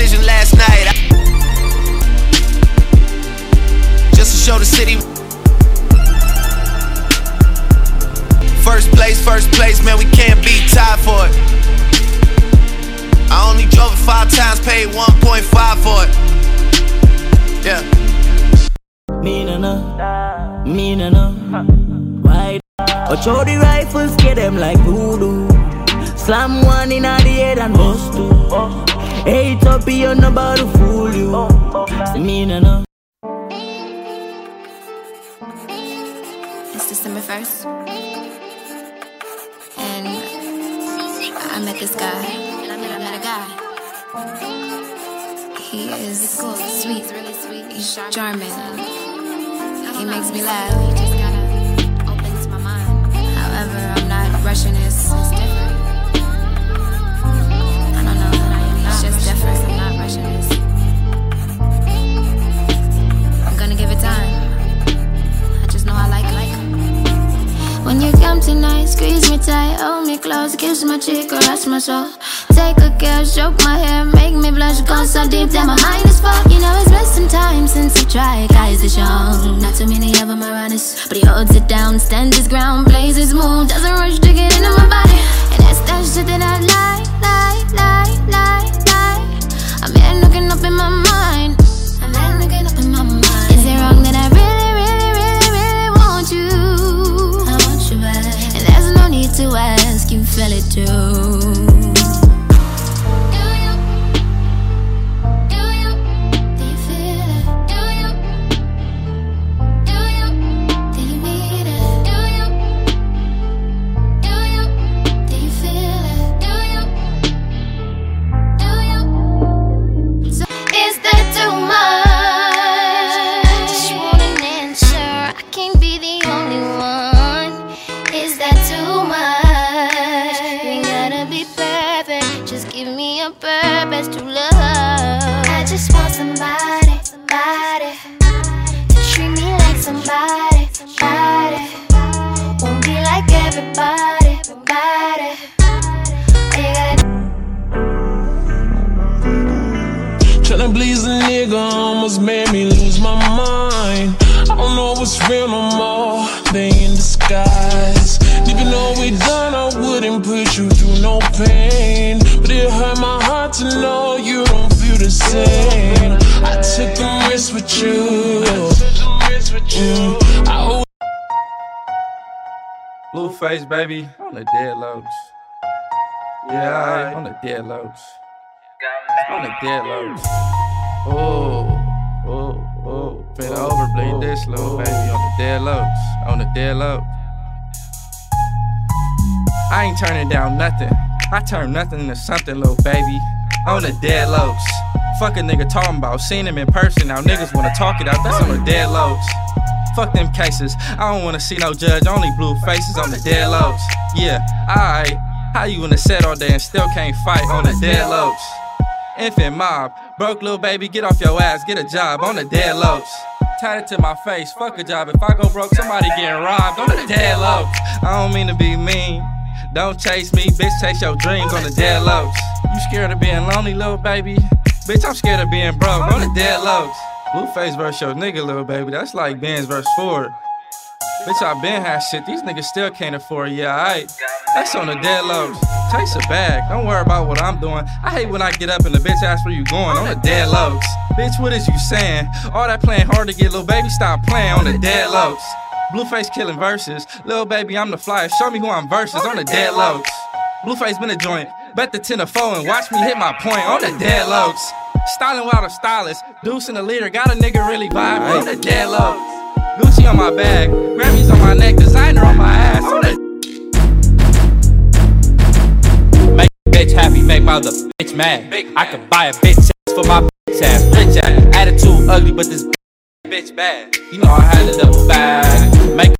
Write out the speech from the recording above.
decision last night. I just to show the city. First place, first place, man, we can't be tied for it. I only drove it five times, paid 1.5 for it. Yeah. Me no no, me no why? I throw the rifles, get them like voodoo. Slam one in the head and bust two. Eight up, you no about to fool you. Me no no. It's December 1st. And I met this guy. And I met, I met a guy. He is cool, sweet, really sweet. He's charming. He makes me laugh. Squeeze me tight, hold me close, kiss my cheek, caress my soul. Take a care, stroke my hair, make me blush, go so deep that my mind is full. You know it's been some time since I tried, guys is young. Not too many of them are honest, but he holds it down, stands his ground, plays give me a purpose to love. I just want somebody, somebody to treat me like somebody, somebody. Won't be like everybody, everybody. All you gotta Tryna please a nigga almost made me lose my mind. I don't know what's real no more. They in disguise. Even though we done, I wouldn't put you through no pain. But it hurt my heart to know you don't feel the same. I took the risk with you. Mm, I always Blueface, baby, on the dead lows. Yeah, on the dead lows. On the dead lows. Oh, oh, oh. Been over, bleed this little baby on the dead lows. On the dead lows. I ain't turning down nothing. I turn nothing into something, little baby. On the dead lows. Fuck a nigga talking about, seen him in person. Now niggas wanna talk it out, that's on the dead lows. Fuck them cases. I don't wanna see no judge, only blue faces on the dead lows. Yeah, alright. How you in the set all day and still can't fight on the dead lows? Infant mob, broke little baby, get off your ass, get a job on the dead lows. Tied it to my face, fuck a job. If I go broke, somebody getting robbed on the dead lows. I don't mean to be mean. Don't chase me, bitch, chase your dreams on the dead lows. You scared of being lonely, little baby? Bitch, I'm scared of being broke on the dead lows. Blueface versus your nigga, little baby. That's like Benz versus Ford. Bitch, I been had shit. These niggas still can't afford. Yeah, alright. That's on the dead lows. Chase a bag. Don't worry about what I'm doing. I hate when I get up and the bitch asks where you going on the dead lows. Bitch, what is you saying? All that playing hard to get, little baby, stop playing on the dead lows. Blueface killing verses. Little baby, I'm the flyer. Show me who I'm versus on the dead lows. Blueface been a joint. Bet the 10 of 4 and watch me hit my point on the dead lows. Styling wild a stylist. Deuce and the leader. Got a nigga really vibe on the dead lows. Gucci on my bag. Grammys on my neck. Designer on my ass. On the Make bitch happy, make my other bitch mad. I could buy a bitch ass for my bitch ass. Bitch ass. Attitude ugly, but this bitch bad. You know I had it up bad. Make